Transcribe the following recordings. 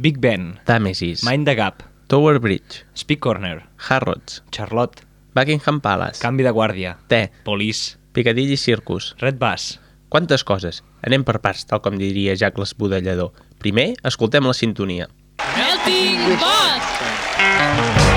Big Ben, Támesis, Mind the Gap, Tower Bridge, Speak Corner, Harrods, Charlotte, Buckingham Palace, Canvi de Guàrdia, Te, Police, Piccadilly Circus. Red Bus. Quantes coses? Anem per parts, tal com diria Jack l'esbudellador. Primer, escoltem la sintonia. Melting Pot!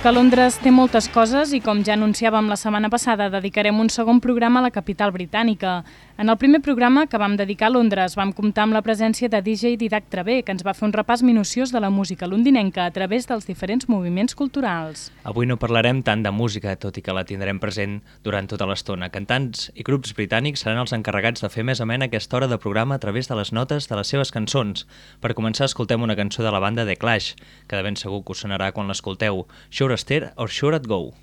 Que Londres té moltes coses i com ja anunciàvem la setmana passada, dedicarem un segon programa a la capital britànica. En el primer programa que vam dedicar a Londres vam comptar amb la presència de DJ Didac Travé, que ens va fer un repàs minuciós de la música londinenca a través dels diferents moviments culturals. Avui no parlarem tant de música, tot i que la tindrem present durant tota l'estona. Cantants i grups britànics seran els encarregats de fer més amena aquesta hora de programa a través de les notes de les seves cançons. Per començar, escoltem una cançó de la banda The Clash, que de ben segur que us sonarà quan l'escolteu. Sure Stare or Sure at Go.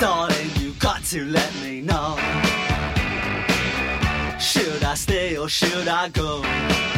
Darling, you got to let me know. Should I stay or should I go?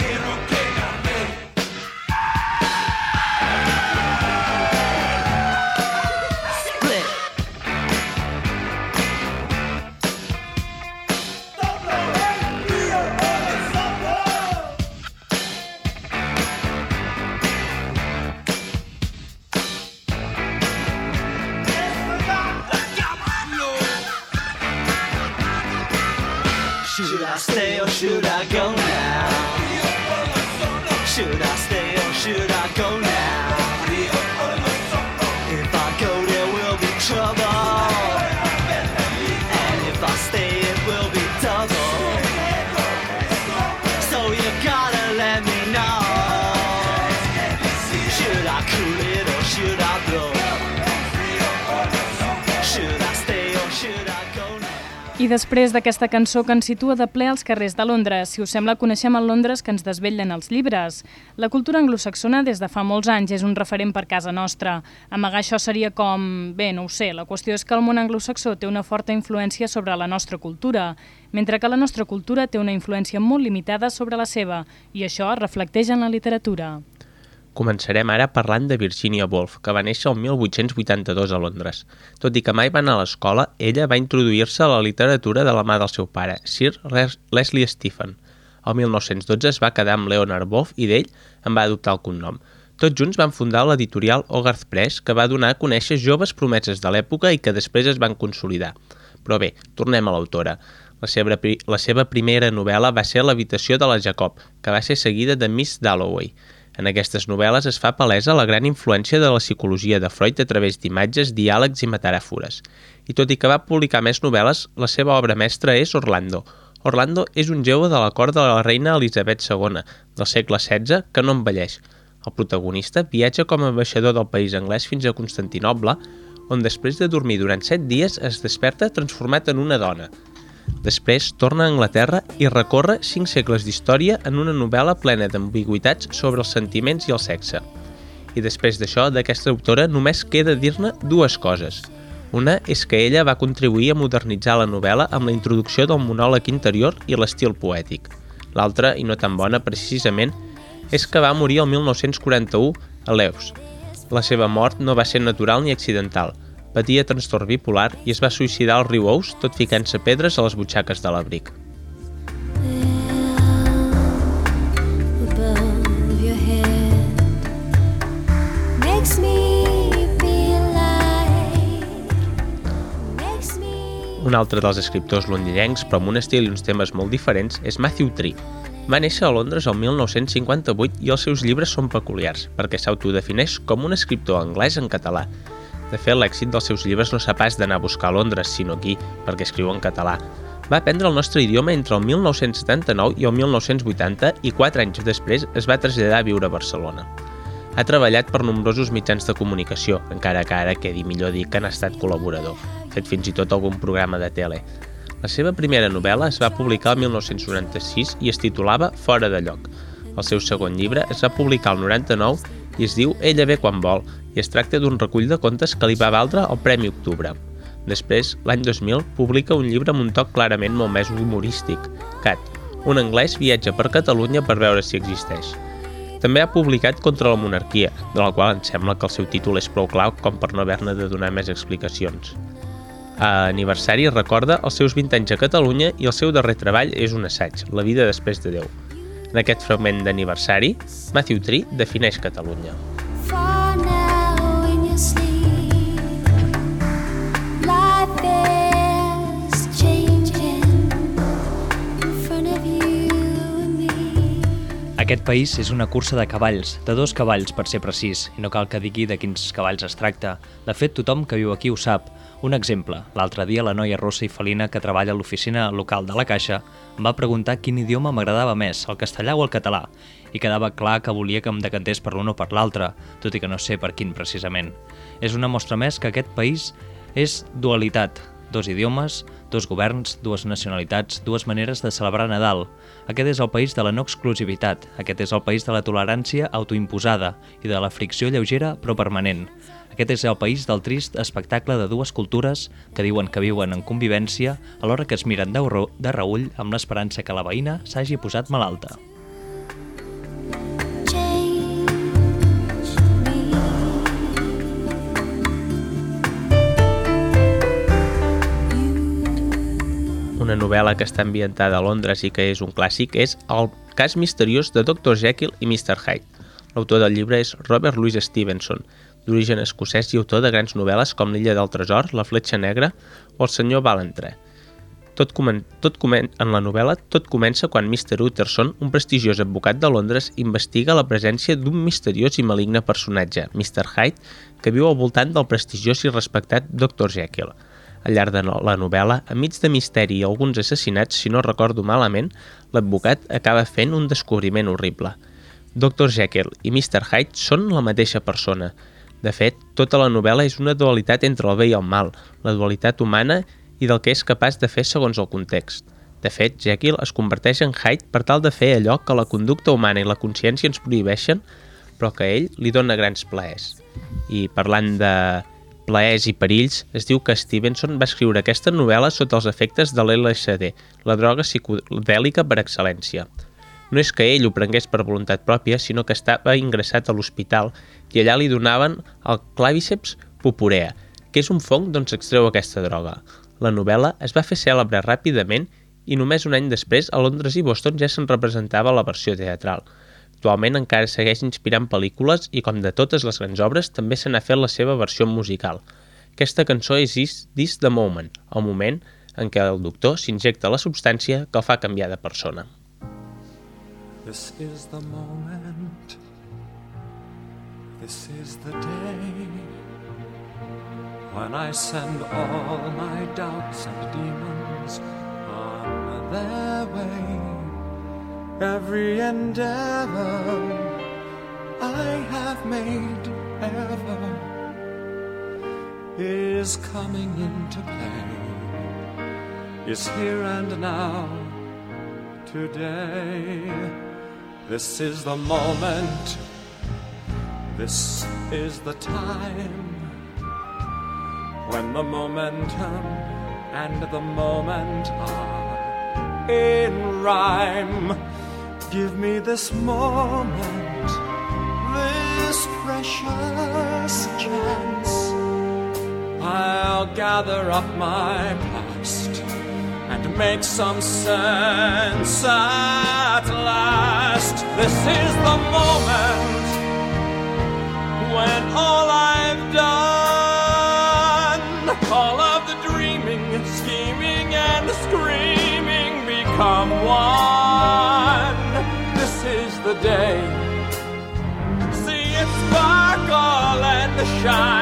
Should I stay or should I després d'aquesta cançó que ens situa de ple als carrers de Londres, si us sembla, coneixem el Londres que ens desvetllen els llibres. La cultura anglosaxona des de fa molts anys és un referent per casa nostra. Amagar això seria com... Bé, no ho sé, la qüestió és que el món anglosaxó té una forta influència sobre la nostra cultura, mentre que la nostra cultura té una influència molt limitada sobre la seva, i això es reflecteix en la literatura. Començarem ara parlant de Virginia Woolf, que va néixer el 1882 a Londres. Tot i que mai va anar a l'escola, ella va introduir-se a la literatura de la mà del seu pare, Sir Les- Leslie Stephen. El 1912 es va quedar amb Leonard Woolf i d'ell en va adoptar el cognom. Tots junts van fundar l'editorial Hogarth Press, que va donar a conèixer joves promeses de l'època i que després es van consolidar. Però bé, tornem a l'autora. La seva, la seva primera novel·la va ser L'habitació de la Jacob, que va ser seguida de Miss Dalloway. En aquestes novel·les es fa palesa la gran influència de la psicologia de Freud a través d'imatges, diàlegs i metaràfores. I tot i que va publicar més novel·les, la seva obra mestra és Orlando. Orlando és un jove de la cort de la reina Elisabet II, del segle XVI, que no envelleix. El protagonista viatja com a ambaixador del país anglès fins a Constantinoble, on després de dormir durant set dies es desperta transformat en una dona. Després torna a Anglaterra i recorre cinc segles d'història en una novel·la plena d'ambigüitats sobre els sentiments i el sexe. I després d'això, d'aquesta autora només queda dir-ne dues coses. Una és que ella va contribuir a modernitzar la novel·la amb la introducció del monòleg interior i l'estil poètic. L'altra, i no tan bona precisament, és que va morir el 1941 a Leus. La seva mort no va ser natural ni accidental. Patia trastorn bipolar i es va suïcidar al riu Ous tot ficant-se pedres a les butxaques de l'abric. Un altre dels escriptors londinencs, però amb un estil i uns temes molt diferents, és Matthew Tree. Va néixer a Londres el 1958 i els seus llibres són peculiars, perquè s'autodefineix com un escriptor anglès en català. De fet, l'èxit dels seus llibres no s'ha pas d'anar a buscar a Londres, sinó aquí, perquè escriu en català. Va aprendre el nostre idioma entre el 1979 i el 1980 i quatre anys després es va traslladar a viure a Barcelona. Ha treballat per nombrosos mitjans de comunicació, encara que ara quedi millor dir que n'ha estat col·laborador, fet fins i tot algun programa de tele. La seva primera novel·la es va publicar el 1996 i es titulava Fora de lloc. El seu segon llibre es va publicar el 99 i es diu Ella ve quan vol i es tracta d'un recull de contes que li va valdre el Premi Octubre. Després, l'any 2000, publica un llibre amb un toc clarament molt més humorístic, Cat. Un anglès viatja per Catalunya per veure si existeix. També ha publicat Contra la monarquia, de la qual em sembla que el seu títol és prou clau com per no haver-ne de donar més explicacions. A aniversari recorda els seus 20 anys a Catalunya i el seu darrer treball és un assaig, La vida després de Déu. En aquest fragment d'aniversari, Matthew Tree defineix Catalunya. Aquest país és una cursa de cavalls, de dos cavalls per ser precís, i no cal que digui de quins cavalls es tracta. De fet, tothom que viu aquí ho sap. Un exemple, l'altre dia la noia rossa i felina que treballa a l'oficina local de la Caixa em va preguntar quin idioma m'agradava més, el castellà o el català, i quedava clar que volia que em decantés per l'un o per l'altre, tot i que no sé per quin precisament. És una mostra més que aquest país és dualitat, dos idiomes, dos governs, dues nacionalitats, dues maneres de celebrar Nadal. Aquest és el país de la no exclusivitat, aquest és el país de la tolerància autoimposada i de la fricció lleugera però permanent. Aquest és el país del trist espectacle de dues cultures que diuen que viuen en convivència alhora que es miren de, reull amb l'esperança que la veïna s'hagi posat malalta. Una novel·la que està ambientada a Londres i que és un clàssic és El cas misteriós de Dr. Jekyll i Mr. Hyde. L'autor del llibre és Robert Louis Stevenson, d'origen escocès i autor de grans novel·les com L'illa del tresor, La fletxa negra o El senyor Valentre. Tot, comen tot comen en la novel·la tot comença quan Mr. Utterson, un prestigiós advocat de Londres, investiga la presència d'un misteriós i maligne personatge, Mr. Hyde, que viu al voltant del prestigiós i respectat Dr. Jekyll. Al llarg de la novel·la, enmig de misteri i alguns assassinats, si no recordo malament, l'advocat acaba fent un descobriment horrible. Dr. Jekyll i Mr. Hyde són la mateixa persona. De fet, tota la novel·la és una dualitat entre el bé i el mal, la dualitat humana i del que és capaç de fer segons el context. De fet, Jekyll es converteix en Hyde per tal de fer allò que la conducta humana i la consciència ens prohibeixen, però que a ell li dona grans plaers. I parlant de plaers i perills, es diu que Stevenson va escriure aquesta novel·la sota els efectes de l'LSD, la droga psicodèlica per excel·lència. No és que ell ho prengués per voluntat pròpia, sinó que estava ingressat a l'hospital i allà li donaven el claviceps pupurea, que és un fong d'on s'extreu aquesta droga. La novel·la es va fer cèlebre ràpidament i només un any després a Londres i Boston ja se'n representava la versió teatral. Actualment encara segueix inspirant pel·lícules i, com de totes les grans obres, també se n'ha fet la seva versió musical. Aquesta cançó és Is This the Moment, el moment en què el doctor s'injecta la substància que el fa canviar de persona. This is the moment. This is the day when I send all my doubts and demons on their way. Every endeavor I have made ever is coming into play, is here and now today. This is the moment, this is the time when the momentum and the moment are in rhyme. Give me this moment, this precious chance. I'll gather up my past and make some sense at last. This is the moment when all I've done, all of the dreaming, scheming, and screaming become one. This is the day. See it sparkle and shine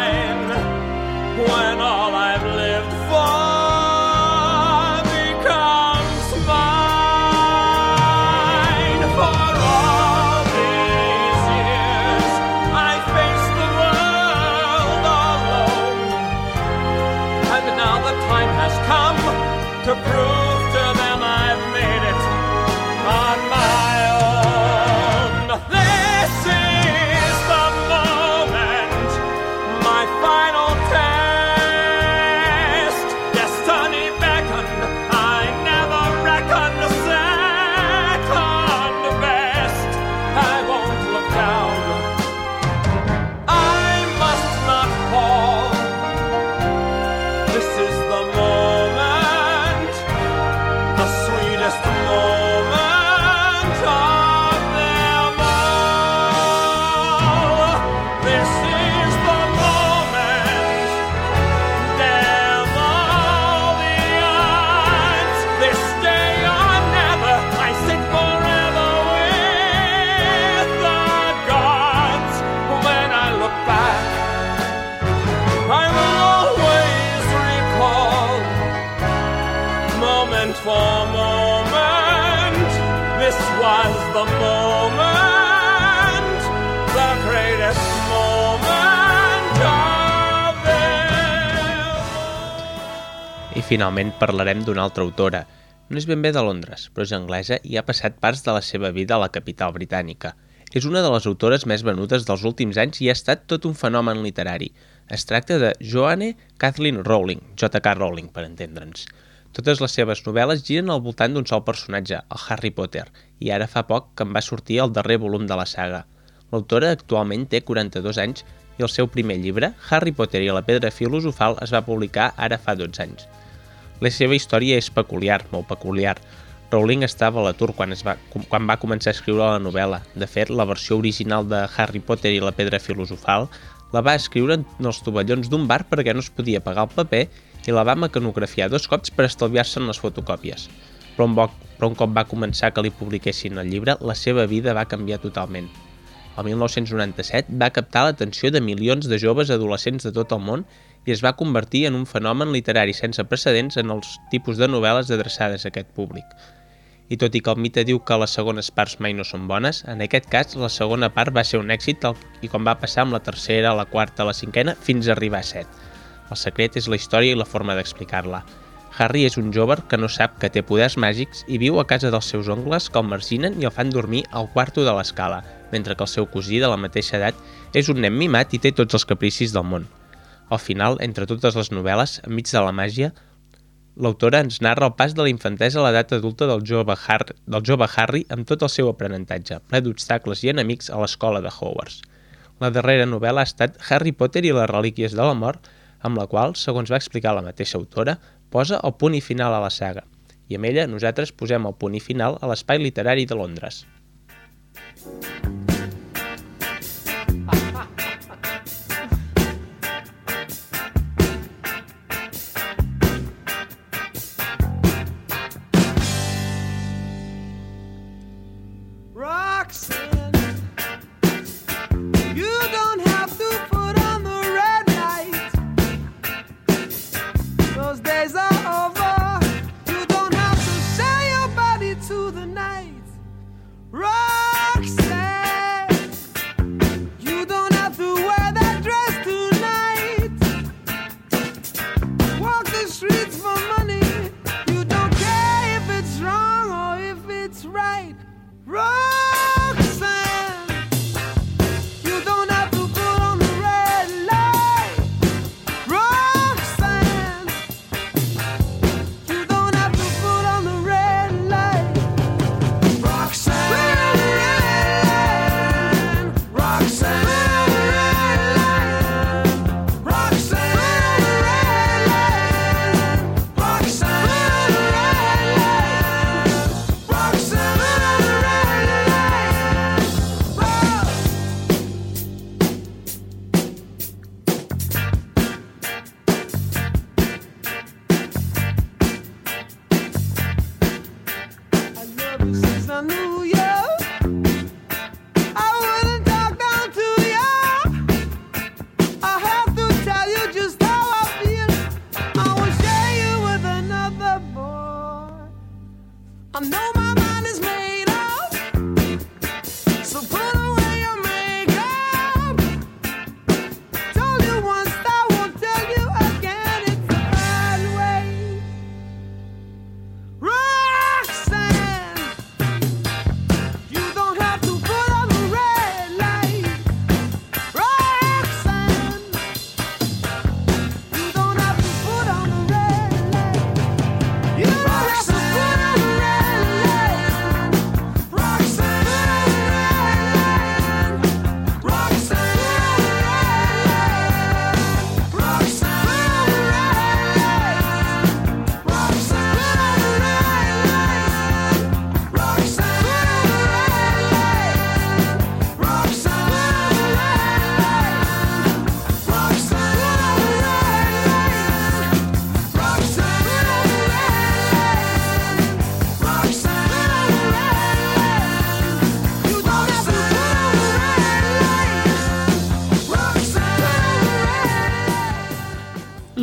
I finalment parlarem d'una altra autora. No és ben bé de Londres, però és anglesa i ha passat parts de la seva vida a la capital britànica. És una de les autores més venudes dels últims anys i ha estat tot un fenomen literari. Es tracta de Joanne Kathleen Rowling, J.K. Rowling, per entendre'ns. Totes les seves novel·les giren al voltant d'un sol personatge, el Harry Potter, i ara fa poc que en va sortir el darrer volum de la saga. L'autora actualment té 42 anys i el seu primer llibre, Harry Potter i la pedra filosofal, es va publicar ara fa 12 anys. La seva història és peculiar, molt peculiar. Rowling estava a l'atur quan, es va, quan va començar a escriure la novel·la. De fet, la versió original de Harry Potter i la pedra filosofal la va escriure en els tovallons d'un bar perquè no es podia pagar el paper i la va mecanografiar dos cops per estalviar-se'n les fotocòpies. Però un, bo, però un cop va començar que li publiquessin el llibre, la seva vida va canviar totalment. El 1997 va captar l'atenció de milions de joves adolescents de tot el món i es va convertir en un fenomen literari sense precedents en els tipus de novel·les adreçades a aquest públic. I tot i que el mite diu que les segones parts mai no són bones, en aquest cas la segona part va ser un èxit i com va passar amb la tercera, la quarta, la cinquena, fins a arribar a set. El secret és la història i la forma d'explicar-la. Harry és un jove que no sap que té poders màgics i viu a casa dels seus oncles que el marginen i el fan dormir al quarto de l'escala, mentre que el seu cosí de la mateixa edat és un nen mimat i té tots els capricis del món. Al final, entre totes les novel·les, enmig de la màgia, l'autora ens narra el pas de la infantesa a l'edat adulta del jove, Harry, del jove Harry amb tot el seu aprenentatge, ple d'obstacles i enemics a l'escola de Hogwarts. La darrera novel·la ha estat Harry Potter i les relíquies de la mort, amb la qual, segons va explicar la mateixa autora, posa el punt i final a la saga. I amb ella nosaltres posem el punt i final a l'Espai Literari de Londres.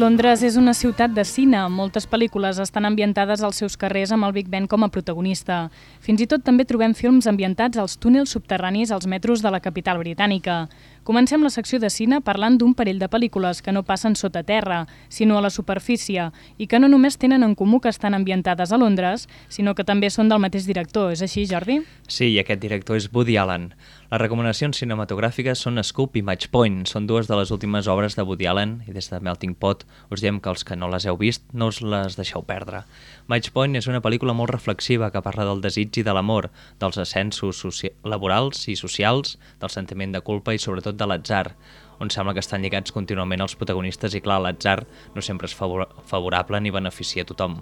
Londres és una ciutat de cine. Moltes pel·lícules estan ambientades als seus carrers amb el Big Ben com a protagonista. Fins i tot també trobem films ambientats als túnels subterranis als metros de la capital britànica. Comencem la secció de cine parlant d'un parell de pel·lícules que no passen sota terra, sinó a la superfície, i que no només tenen en comú que estan ambientades a Londres, sinó que també són del mateix director. És així, Jordi? Sí, i aquest director és Woody Allen. Les recomanacions cinematogràfiques són Scoop i Match Point. Són dues de les últimes obres de Woody Allen i des de Melting Pot us diem que els que no les heu vist no us les deixeu perdre. Match Point és una pel·lícula molt reflexiva que parla del desig i de l'amor, dels ascensos laborals i socials, del sentiment de culpa i sobretot de l'atzar, on sembla que estan lligats contínuament els protagonistes i clar, l'atzar no sempre és favor favorable ni beneficia a tothom.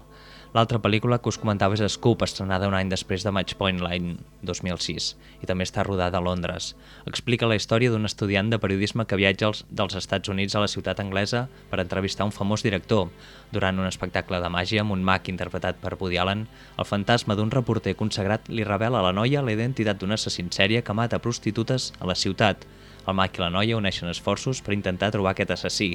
L'altra pel·lícula que us comentava és Scoop, estrenada un any després de Match Point l'any 2006, i també està rodada a Londres. Explica la història d'un estudiant de periodisme que viatja als, dels Estats Units a la ciutat anglesa per entrevistar un famós director. Durant un espectacle de màgia amb un mag interpretat per Woody Allen, el fantasma d'un reporter consagrat li revela a la noia la identitat d'un assassí en sèrie que mata prostitutes a la ciutat. El mag i la noia uneixen esforços per intentar trobar aquest assassí.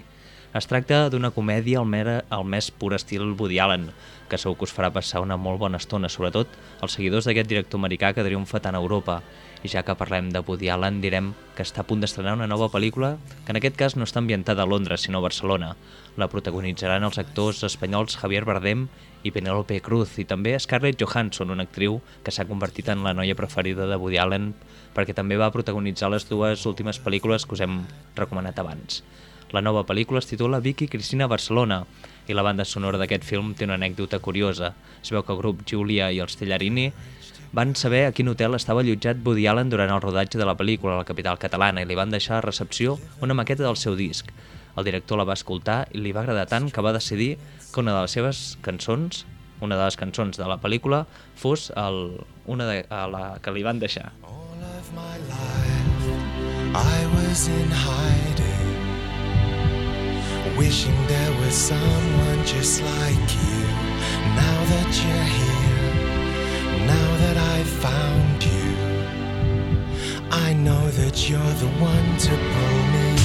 Es tracta d'una comèdia al, mer, al més pur estil Woody Allen, que segur que us farà passar una molt bona estona, sobretot els seguidors d'aquest director americà que triomfa tant a Europa. I ja que parlem de Woody Allen, direm que està a punt d'estrenar una nova pel·lícula que en aquest cas no està ambientada a Londres, sinó a Barcelona. La protagonitzaran els actors espanyols Javier Bardem i Penélope Cruz, i també Scarlett Johansson, una actriu que s'ha convertit en la noia preferida de Woody Allen perquè també va protagonitzar les dues últimes pel·lícules que us hem recomanat abans. La nova pel·lícula es titula Vicky Cristina Barcelona i la banda sonora d'aquest film té una anècdota curiosa. Es veu que el grup Giulia i els Tellarini van saber a quin hotel estava allotjat Woody Allen durant el rodatge de la pel·lícula a la capital catalana i li van deixar a recepció una maqueta del seu disc. El director la va escoltar i li va agradar tant que va decidir que una de les seves cançons, una de les cançons de la pel·lícula, fos el, una de, la que li van deixar. Of my life, I was in hiding, wishing there was someone just like you. Now that you're here, now that I've found you, I know that you're the one to pull me.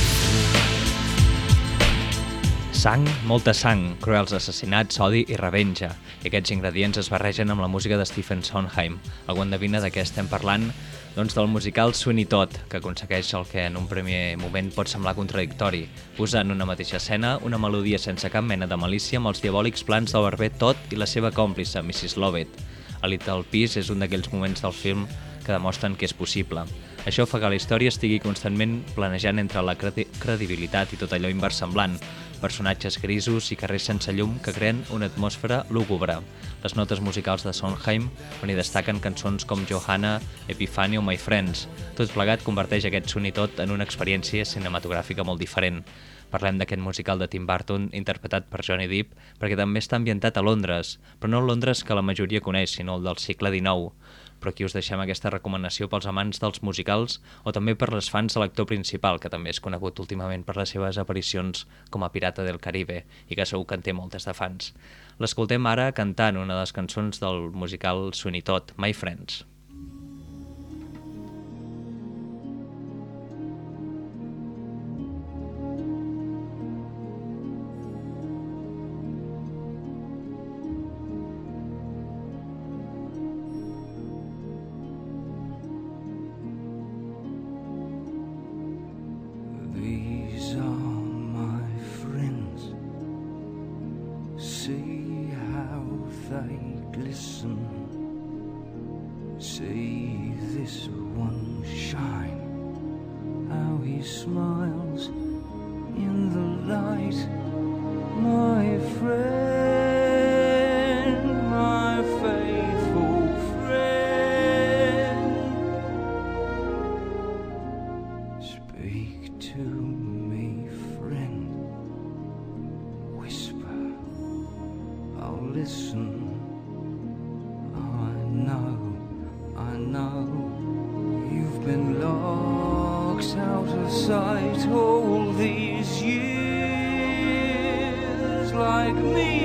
Sang, molta sang, cruels assassinats, odi i revenja. I aquests ingredients es barregen amb la música de Stephen Sondheim. Algú endevina de què estem parlant? Doncs del musical Sweeney Todd, que aconsegueix el que en un primer moment pot semblar contradictori, posar en una mateixa escena una melodia sense cap mena de malícia amb els diabòlics plans del barber Todd i la seva còmplice, Mrs. Lovett. A Little Peace és un d'aquells moments del film que demostren que és possible. Això fa que la història estigui constantment planejant entre la credi credibilitat i tot allò inversemblant, personatges grisos i carrers sense llum que creen una atmosfera lúgubre. Les notes musicals de Sondheim on hi destaquen cançons com Johanna, Epiphany o My Friends. Tot plegat converteix aquest sonitot en una experiència cinematogràfica molt diferent. Parlem d'aquest musical de Tim Burton interpretat per Johnny Depp perquè també està ambientat a Londres, però no Londres que la majoria coneix, sinó el del segle XIX. Però aquí us deixem aquesta recomanació pels amants dels musicals o també per les fans de l'actor principal, que també és conegut últimament per les seves aparicions com a Pirata del Caribe i que segur que en té moltes de fans. L'escoltem ara cantant una de les cançons del musical Todd, My Friends. I know. You've been locked out of sight all these years, like me,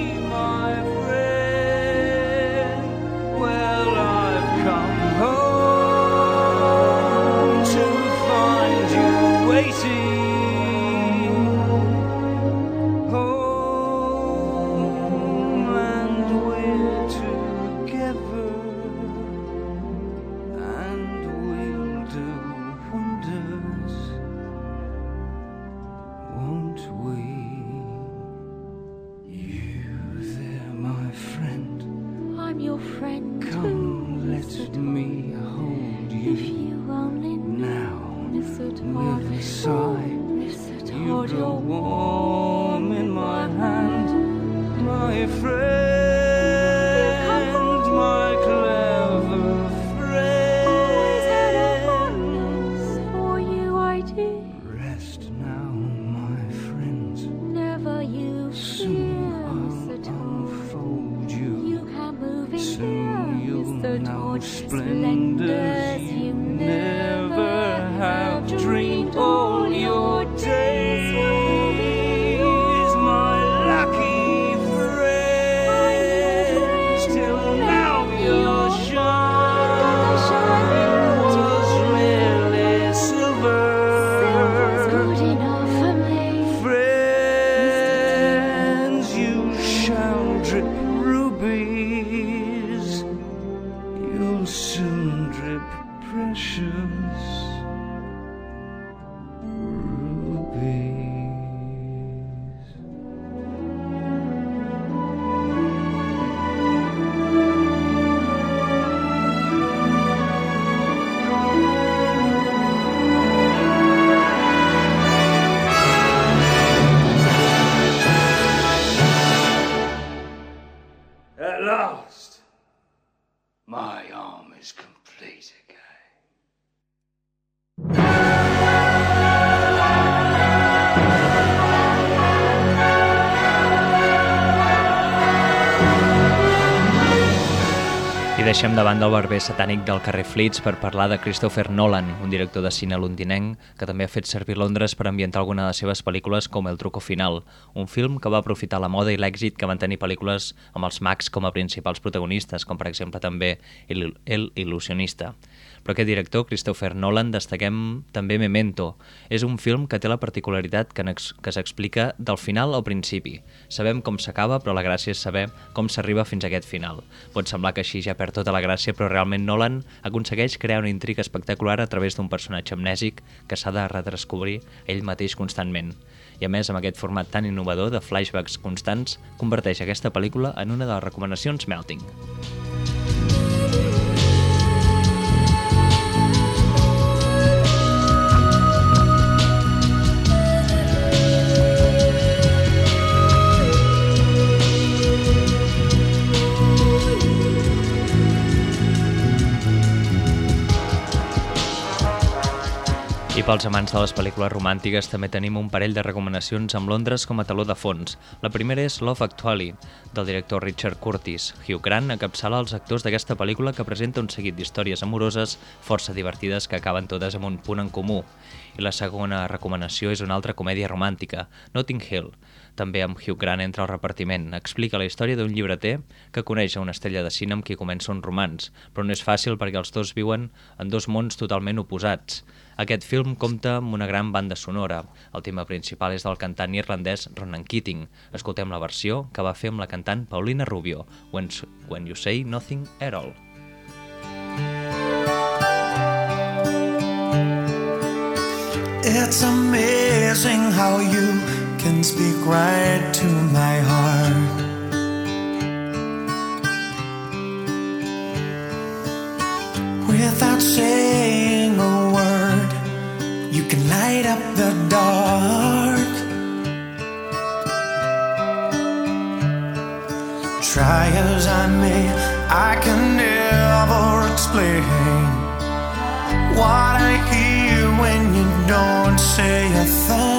deixem de banda el barber satànic del carrer Flits per parlar de Christopher Nolan, un director de cine londinenc que també ha fet servir Londres per ambientar alguna de les seves pel·lícules com El truco final, un film que va aprofitar la moda i l'èxit que van tenir pel·lícules amb els mags com a principals protagonistes, com per exemple també El, El il·lusionista. Però aquest director, Christopher Nolan, destaquem també Memento. És un film que té la particularitat que, que s'explica del final al principi. Sabem com s'acaba, però la gràcia és saber com s'arriba fins a aquest final. Pot semblar que així ja perd tota la gràcia, però realment Nolan aconsegueix crear una intriga espectacular a través d'un personatge amnèsic que s'ha de redescobrir ell mateix constantment. I a més, amb aquest format tan innovador de flashbacks constants, converteix aquesta pel·lícula en una de les recomanacions Melting. I pels amants de les pel·lícules romàntiques també tenim un parell de recomanacions amb Londres com a taló de fons. La primera és Love Actually, del director Richard Curtis. Hugh Grant encapçala els actors d'aquesta pel·lícula que presenta un seguit d'històries amoroses força divertides que acaben totes amb un punt en comú. I la segona recomanació és una altra comèdia romàntica, Notting Hill, també amb Hugh Grant entre el repartiment. Explica la història d'un llibreter que coneix una estrella de cine amb qui comença un romans, però no és fàcil perquè els dos viuen en dos mons totalment oposats. Aquest film compta amb una gran banda sonora. El tema principal és del cantant irlandès Ronan Keating. Escoltem la versió que va fer amb la cantant Paulina Rubio, When, When You Say Nothing at All. It's amazing how you can speak right to my heart. Without saying a word, you can light up the dark. Try as I may, I can never explain what I hear when you don't say a thing.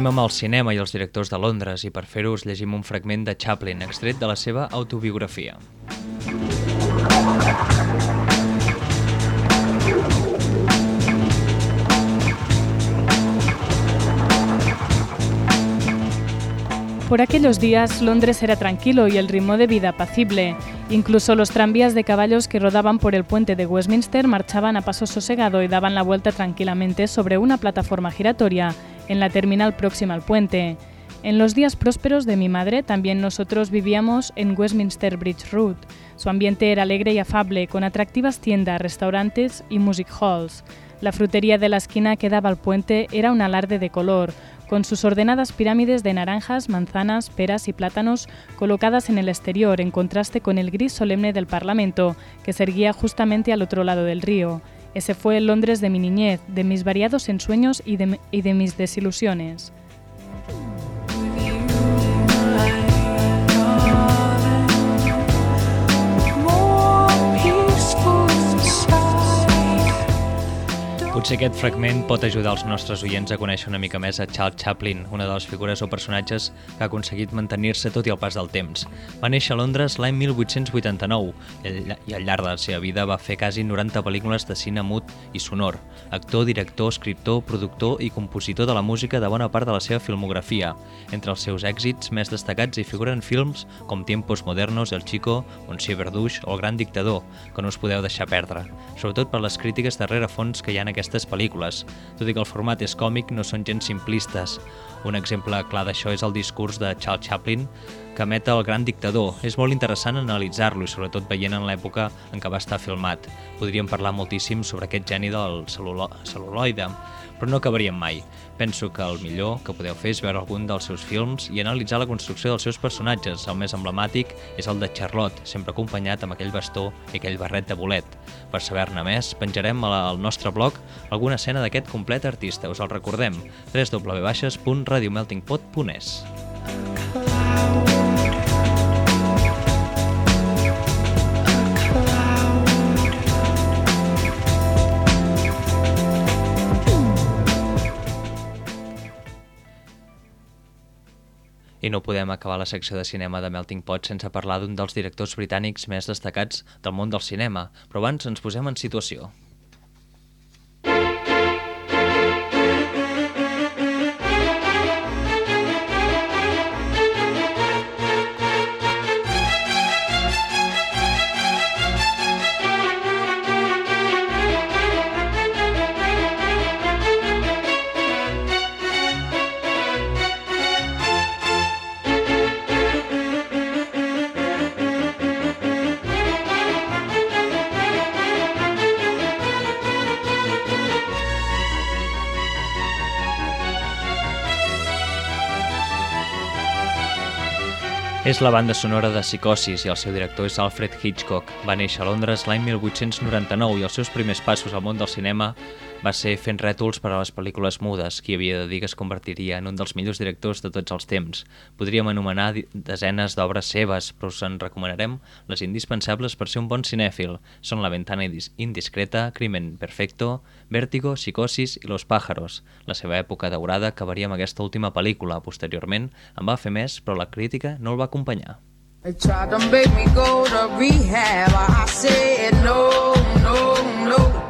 Seguim amb el cinema i els directors de Londres i per fer-ho us llegim un fragment de Chaplin extret de la seva autobiografia. Por aquellos días Londres era tranquilo y el ritmo de vida apacible. Incluso los tranvías de caballos que rodaban por el puente de Westminster marchaban a paso sosegado y daban la vuelta tranquilamente sobre una plataforma giratoria en la terminal próxima al puente. En los días prósperos de mi madre también nosotros vivíamos en Westminster Bridge Road. Su ambiente era alegre y afable, con atractivas tiendas, restaurantes y music halls. La frutería de la esquina que daba al puente era un alarde de color, con sus ordenadas pirámides de naranjas, manzanas, peras y plátanos colocadas en el exterior en contraste con el gris solemne del Parlamento, que se erguía justamente al otro lado del río. Ese fue el Londres de mi niñez, de mis variados ensueños y de, mis desilusiones. Potser aquest fragment pot ajudar els nostres oients a conèixer una mica més a Charles Chaplin, una de les figures o personatges que ha aconseguit mantenir-se tot i el pas del temps. Va néixer a Londres l'any 1889 i al- llarg de la seva vida va fer quasi 90 pel·lícules de cine mut i sonor. Actor, director, escriptor, productor i compositor de la música de bona part de la seva filmografia. Entre els seus èxits més destacats hi figuren films com Tiempos Modernos, El Chico, Monsieur Verduch o El Gran Dictador, que no us podeu deixar perdre, sobretot per les crítiques de rerefons que hi ha en aquestes pel·lícules. Tot i que el format és còmic, no són gens simplistes. Un exemple clar d'això és el discurs de Charles Chaplin, que emet el Gran Dictador. És molt interessant analitzar-lo i sobretot veient en l'època en què va estar filmat. Podríem parlar moltíssim sobre aquest geni del celulo celuloide, però no acabaríem mai. Penso que el millor que podeu fer és veure algun dels seus films i analitzar la construcció dels seus personatges. El més emblemàtic és el de Charlotte, sempre acompanyat amb aquell bastó i aquell barret de bolet. Per saber-ne més, penjarem al nostre blog alguna escena d'aquest complet artista. Us el recordem, www.radiomeltingpot.es. I no podem acabar la secció de cinema de Melting Pot sense parlar d'un dels directors britànics més destacats del món del cinema, però abans ens posem en situació. És la banda sonora de Psicosis i el seu director és Alfred Hitchcock. Va néixer a Londres l'any 1899 i els seus primers passos al món del cinema va ser fent rètols per a les pel·lícules mudes, qui havia de dir que es convertiria en un dels millors directors de tots els temps. Podríem anomenar desenes d'obres seves, però us en recomanarem les indispensables per ser un bon cinèfil. Són La ventana indis- indiscreta, Crimen perfecto, Vértigo, Psicosis i Los pájaros. La seva època daurada acabaria amb aquesta última pel·lícula. Posteriorment en va fer més, però la crítica no el va acompanyar. They tried to make me go to rehab. I said no, no, no.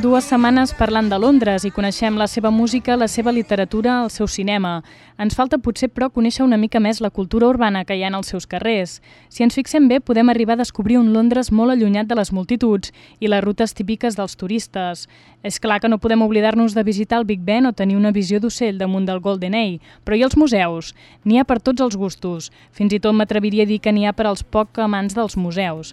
Dues setmanes parlant de Londres i coneixem la seva música, la seva literatura, el seu cinema. Ens falta potser, però, conèixer una mica més la cultura urbana que hi ha en els seus carrers. Si ens fixem bé, podem arribar a descobrir un Londres molt allunyat de les multituds i les rutes típiques dels turistes. És clar que no podem oblidar-nos de visitar el Big Ben o tenir una visió d'ocell damunt del Golden Eye, però i els museus? N'hi ha per tots els gustos. Fins i tot m'atreviria a dir que n'hi ha per als poc amants dels museus.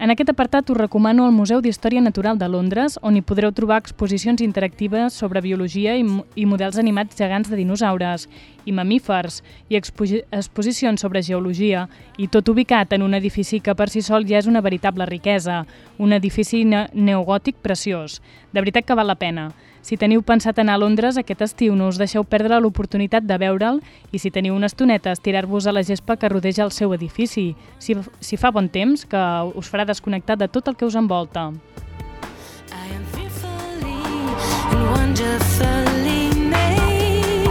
En aquest apartat us recomano el Museu d'Història Natural de Londres, on hi podreu trobar exposicions interactives sobre biologia i, i models animats gegants de dinosaures i mamífers, i exposi exposicions sobre geologia, i tot ubicat en un edifici que per si sol ja és una veritable riquesa, un edifici ne neogòtic preciós. De veritat que val la pena. Si teniu pensat anar a Londres aquest estiu, no us deixeu perdre l'oportunitat de veure'l i si teniu una estoneta, estirar-vos a la gespa que rodeja el seu edifici. Si, si fa bon temps, que us farà desconnectar de tot el que us envolta. I am fearfully and wonderfully made.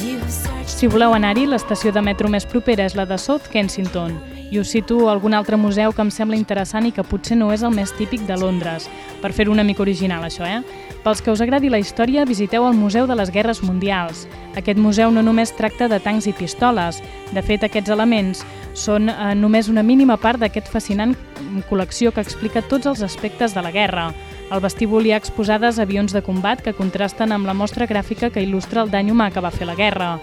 You have searched Si voleu anar-hi, l'estació de metro més propera és la de South Kensington i us cito algun altre museu que em sembla interessant i que potser no és el més típic de Londres, per fer-ho una mica original, això, eh? Pels que us agradi la història, visiteu el Museu de les Guerres Mundials. Aquest museu no només tracta de tancs i pistoles, de fet, aquests elements són eh, només una mínima part d'aquest fascinant col·lecció que explica tots els aspectes de la guerra. Al vestíbul hi ha exposades avions de combat que contrasten amb la mostra gràfica que il·lustra el dany humà que va fer la guerra.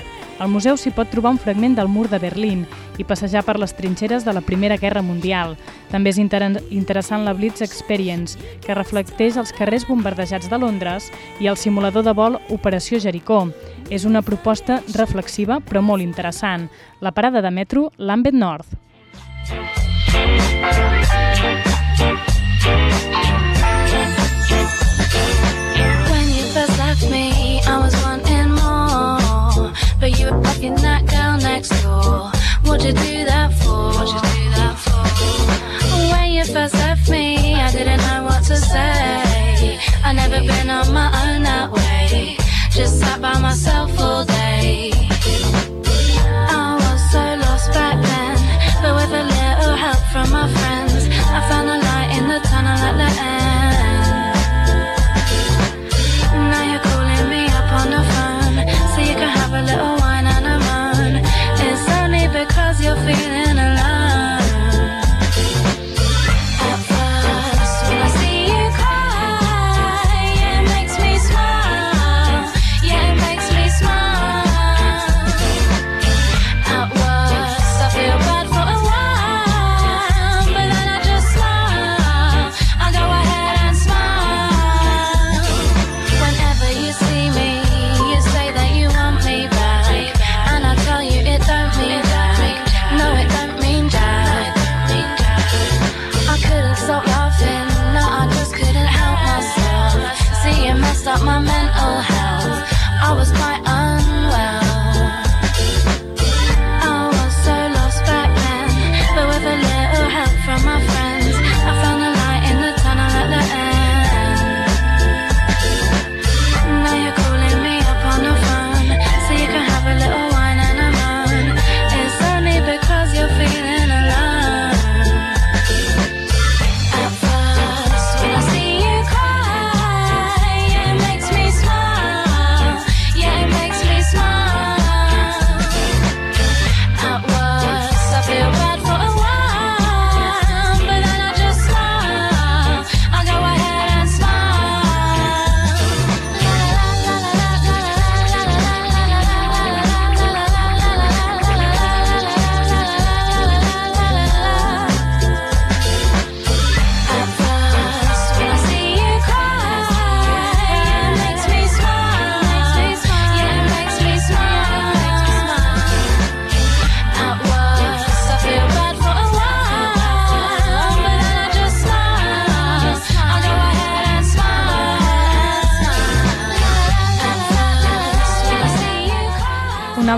Al museu s'hi pot trobar un fragment del mur de Berlín i passejar per les trinxeres de la Primera Guerra Mundial. També és inter interessant la Blitz Experience, que reflecteix els carrers bombardejats de Londres i el simulador de vol Operació Jericó. És una proposta reflexiva però molt interessant. La parada de metro Lambeth North. What'd you do that for? When you first left me, I didn't know what to say. I never been on my own that way. Just sat by myself all day.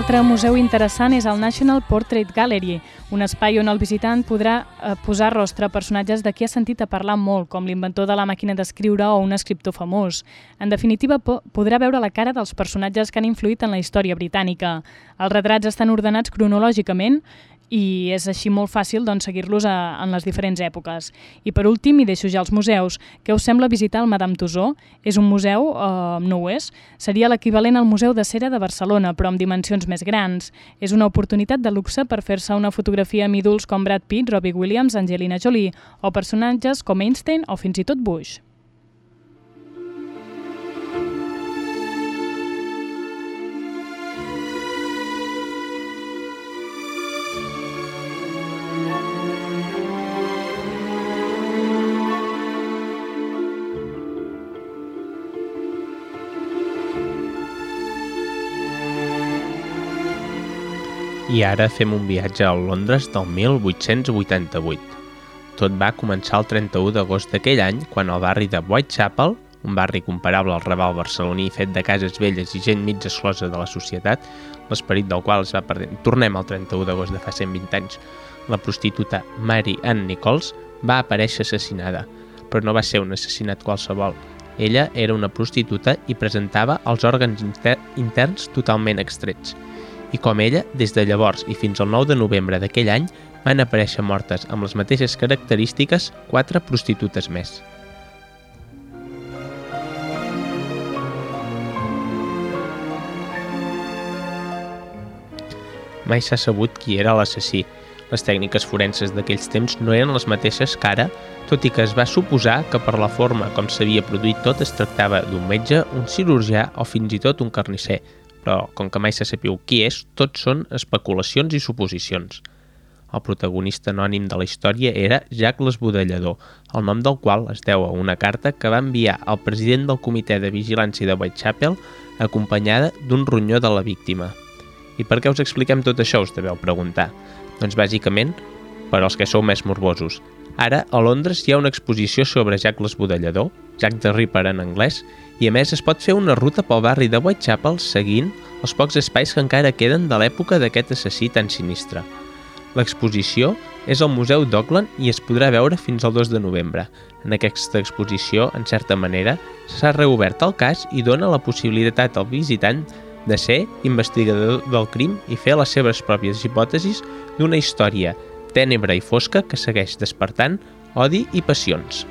Altre museu interessant és el National Portrait Gallery, un espai on el visitant podrà eh, posar rostre a personatges de qui ha sentit a parlar molt, com l'inventor de la màquina d'escriure o un escriptor famós. En definitiva, po podrà veure la cara dels personatges que han influït en la història britànica. Els retrats estan ordenats cronològicament i és així molt fàcil doncs, seguir-los en les diferents èpoques. I per últim, i deixo ja els museus, què us sembla visitar el Madame Tussauds? És un museu, eh, no ho és, seria l'equivalent al Museu de Cera de Barcelona, però amb dimensions més grans. És una oportunitat de luxe per fer-se una fotografia amb ídols com Brad Pitt, Robbie Williams, Angelina Jolie, o personatges com Einstein o fins i tot Bush. I ara fem un viatge a Londres del 1888. Tot va començar el 31 d'agost d'aquell any, quan el barri de Whitechapel, un barri comparable al Raval barceloní fet de cases velles i gent mig exclosa de la societat, l'esperit del qual es va perdent. Tornem al 31 d'agost de fa 120 anys. La prostituta Mary Ann Nichols va aparèixer assassinada, però no va ser un assassinat qualsevol. Ella era una prostituta i presentava els òrgans inter interns totalment extrets i com ella, des de llavors i fins al 9 de novembre d'aquell any, van aparèixer mortes amb les mateixes característiques quatre prostitutes més. Mai s'ha sabut qui era l'assassí. Les tècniques forenses d'aquells temps no eren les mateixes que ara, tot i que es va suposar que per la forma com s'havia produït tot es tractava d'un metge, un cirurgià o fins i tot un carnisser, però com que mai se sapiu qui és, tot són especulacions i suposicions. El protagonista anònim de la història era Jacques l'Esbudellador, el nom del qual es deu a una carta que va enviar al president del comitè de vigilància de Whitechapel acompanyada d'un ronyó de la víctima. I per què us expliquem tot això, us deveu preguntar? Doncs bàsicament, per als que sou més morbosos. Ara, a Londres hi ha una exposició sobre Jack l'Esbudellador, Jack the Ripper en anglès, i a més es pot fer una ruta pel barri de Whitechapel seguint els pocs espais que encara queden de l'època d'aquest assassí tan sinistre. L'exposició és al Museu d'Auckland i es podrà veure fins al 2 de novembre. En aquesta exposició, en certa manera, s'ha reobert el cas i dona la possibilitat al visitant de ser investigador del crim i fer les seves pròpies hipòtesis d'una història tènebra i fosca que segueix despertant odi i passions.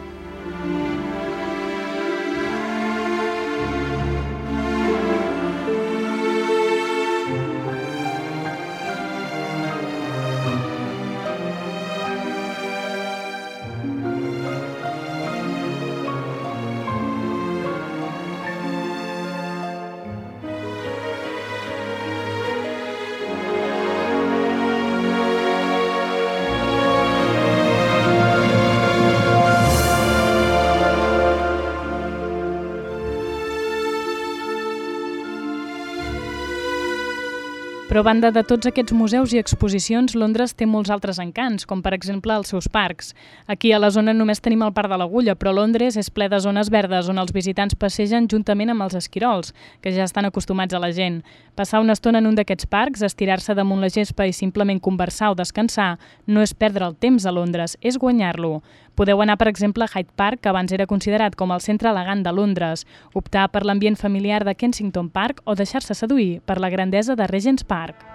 A banda de tots aquests museus i exposicions, Londres té molts altres encants, com per exemple els seus parcs. Aquí a la zona només tenim el Parc de l'Agulla, però Londres és ple de zones verdes on els visitants passegen juntament amb els esquirols, que ja estan acostumats a la gent. Passar una estona en un d'aquests parcs, estirar-se damunt la gespa i simplement conversar o descansar, no és perdre el temps a Londres, és guanyar-lo. Podeu anar, per exemple, a Hyde Park, que abans era considerat com el centre elegant de Londres, optar per l'ambient familiar de Kensington Park o deixar-se seduir per la grandesa de Regent's Park.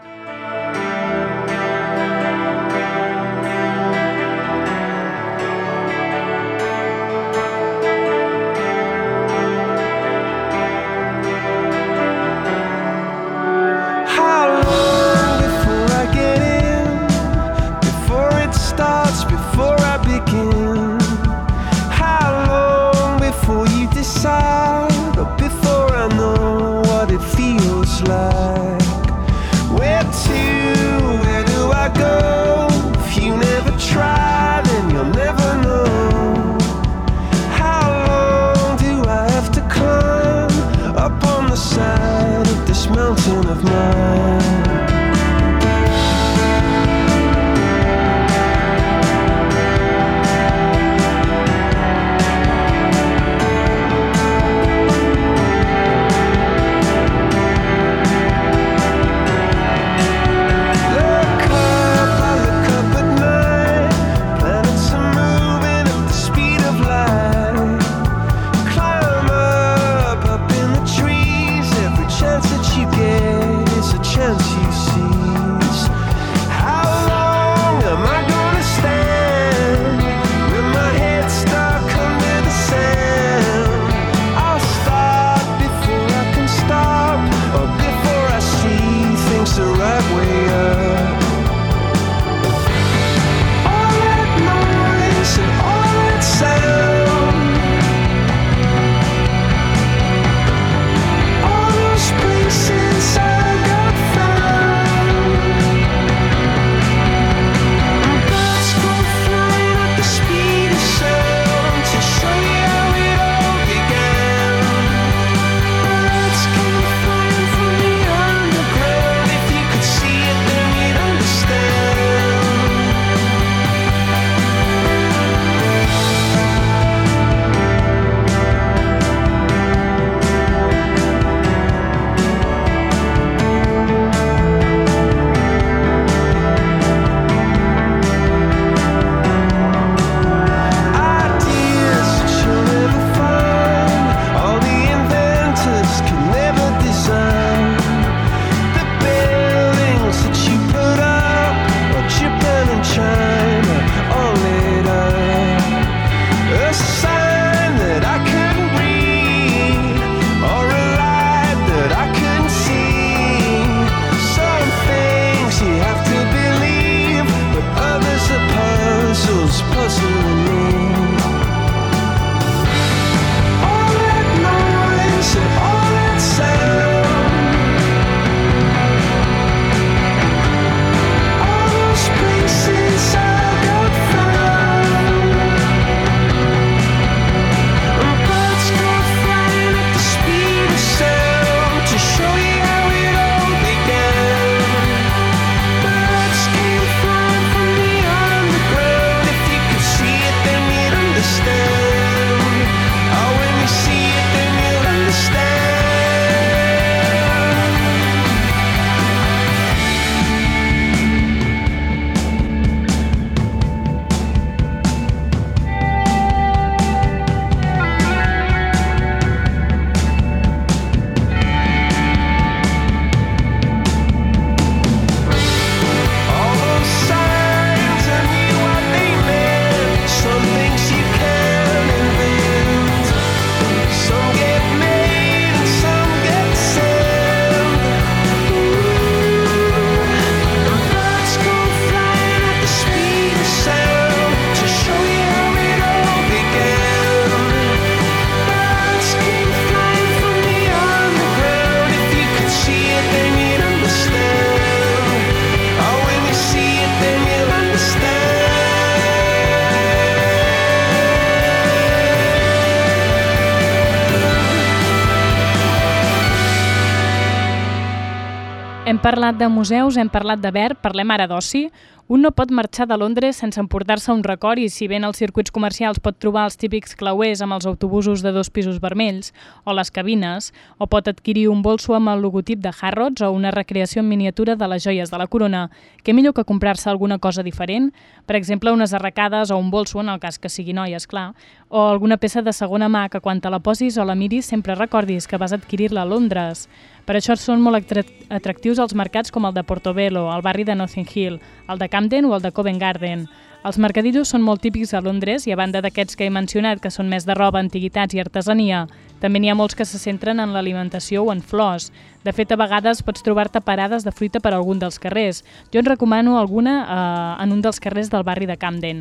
Parlat de museus, hem parlat de verd, parlem ara d'oci. Un no pot marxar de Londres sense emportar-se un record i si bé en els circuits comercials pot trobar els típics clauers amb els autobusos de dos pisos vermells o les cabines, o pot adquirir un bolso amb el logotip de Harrods o una recreació en miniatura de les joies de la corona, què millor que comprar-se alguna cosa diferent? Per exemple, unes arracades o un bolso, en el cas que sigui noia, és clar, o alguna peça de segona mà que quan te la posis o la miris sempre recordis que vas adquirir-la a Londres. Per això són molt atractius els mercats com el de Portobello, el barri de Notting Hill, el de Camden o el de Covent Garden. Els mercadillos són molt típics a Londres i a banda d'aquests que he mencionat, que són més de roba, antiguitats i artesania, també n'hi ha molts que se centren en l'alimentació o en flors. De fet, a vegades pots trobar-te parades de fruita per algun dels carrers. Jo en recomano alguna eh, en un dels carrers del barri de Camden.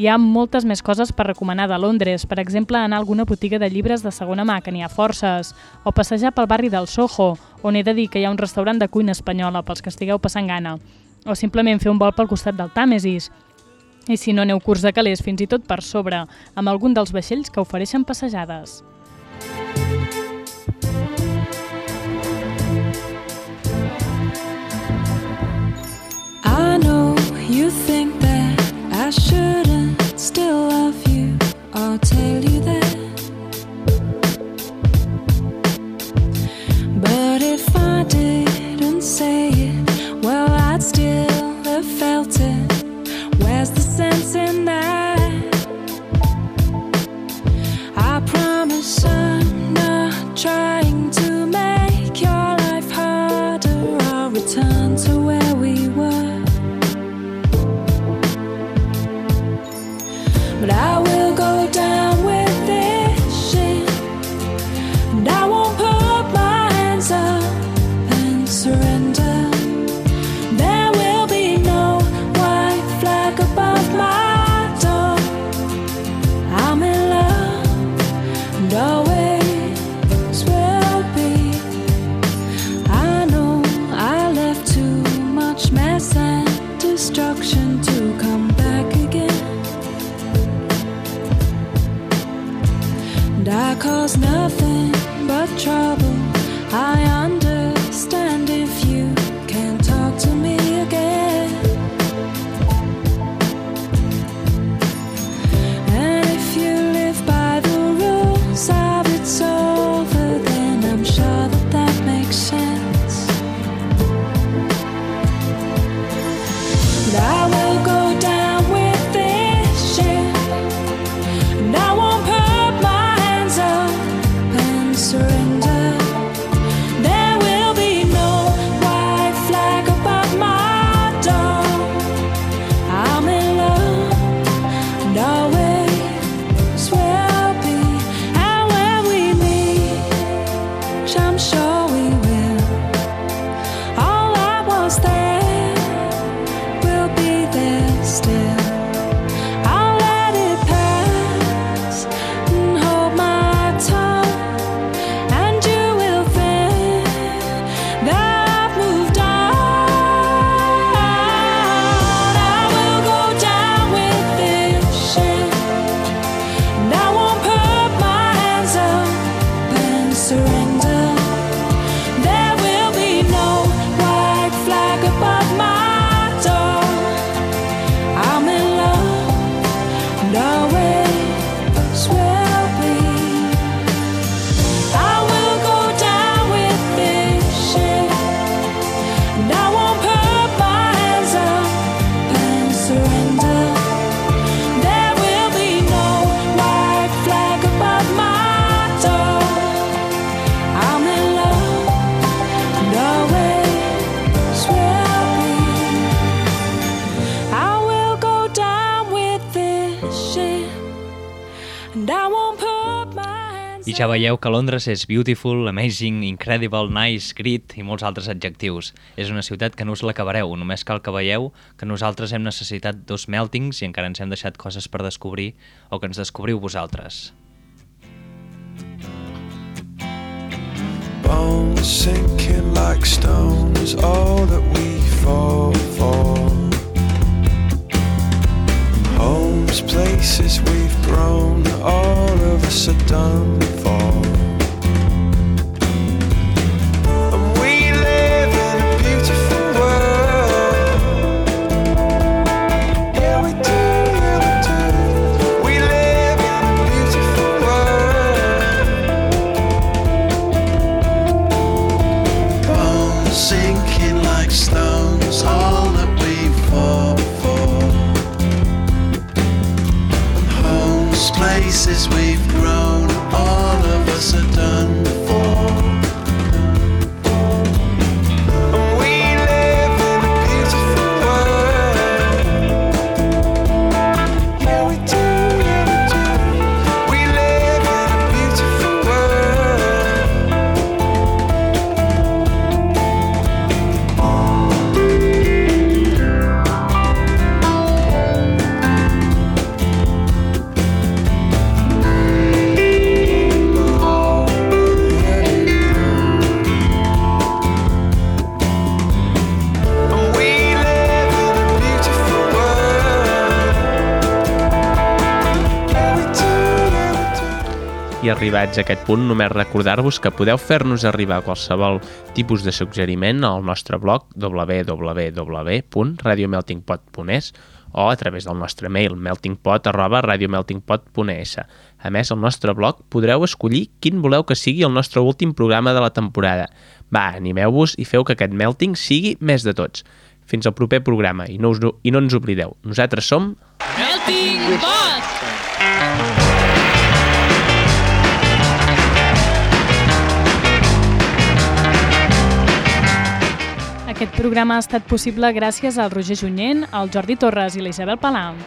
Hi ha moltes més coses per recomanar de Londres, per exemple, anar a alguna botiga de llibres de segona mà, que n'hi ha forces, o passejar pel barri del Soho, on he de dir que hi ha un restaurant de cuina espanyola pels que estigueu passant gana, o simplement fer un vol pel costat del Tàmesis, i si no aneu curs de calés fins i tot per sobre, amb algun dels vaixells que ofereixen passejades. I know you think that I shouldn't ja veieu que Londres és beautiful, amazing, incredible, nice, great i molts altres adjectius. És una ciutat que no us l'acabareu, només cal que veieu que nosaltres hem necessitat dos meltings i encara ens hem deixat coses per descobrir o que ens descobriu vosaltres. Bones sinking like stone is all that we fall for. Homes, places we've grown, all of us are done for. Arribats a aquest punt, només recordar-vos que podeu fer-nos arribar qualsevol tipus de suggeriment al nostre blog www.radiomeltingpot.es o a través del nostre mail meltingpot.radiomeltingpot.es. A més, al nostre blog podreu escollir quin voleu que sigui el nostre últim programa de la temporada. Va, animeu-vos i feu que aquest melting sigui més de tots. Fins al proper programa i no, us, i no ens oblideu. Nosaltres som Melting Pot! Aquest programa ha estat possible gràcies al Roger Junyent, al Jordi Torres i la Isabel Palau.